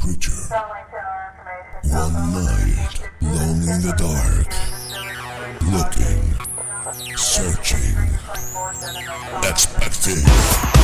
creature. One night, alone in the dark, looking, searching, expecting.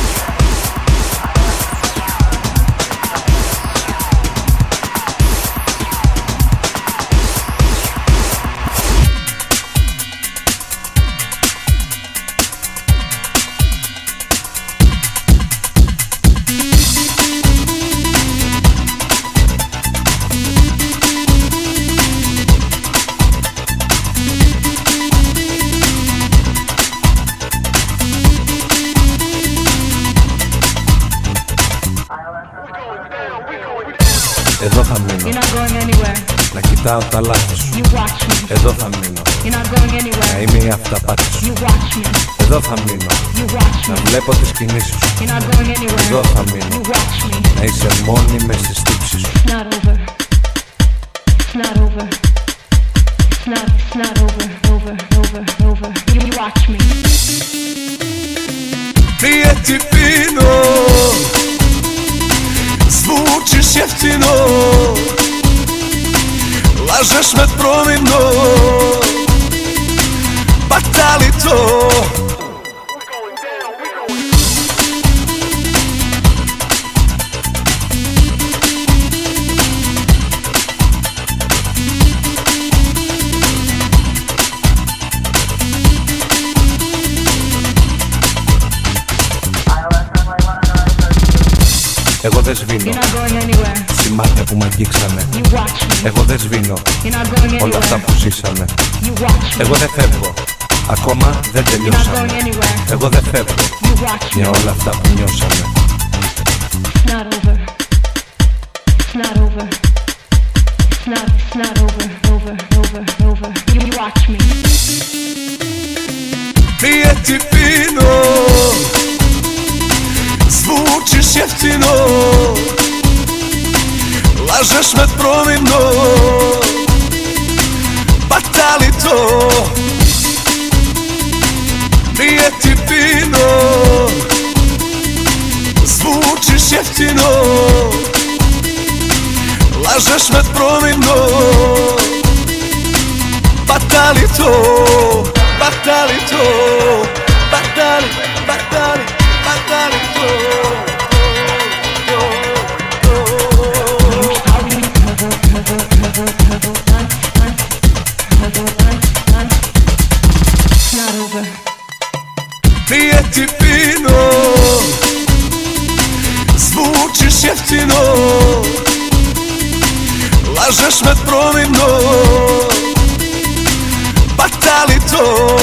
Εδώ θα μείνω. Να κοιτάω τα λάθη σου. Εδώ θα μείνω. Να είμαι η αυταπάτη σου. Εδώ θα μείνω. Να βλέπω τις κινήσεις σου. Εδώ θα μείνω. Να είσαι μόνη μες στις τύψεις σου. Τι Zvučiš jeftino Lažeš me providno Pa da li to Εγώ δεν σβήνω. Την μάτια που με αγγίξανε. Εγώ δεν σβήνω. Όλα αυτά που ζήσαμε. Εγώ δεν φεύγω. Ακόμα δεν τελειώσαμε. Εγώ δεν φεύγω. Για όλα αυτά που νιώσαμε. It's not over. It's not over. It's not over. You watch me. Zvučiš jeftino. Lažeš me providno Pa da li to Nije ti fino? Zvučiš jeftino. Lažeš me providno Nije ti fino Zvučiš jeftino. Lažeš me providno Pa da li to?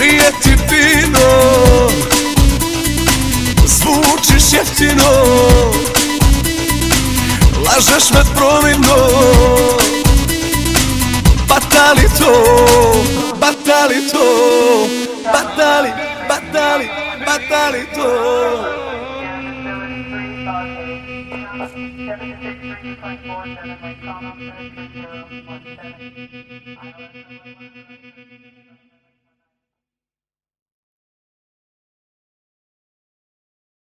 Nije ti fino Zvučiš jeftino. Lažeš me providno Battle batali, Battle batalito. Battle my.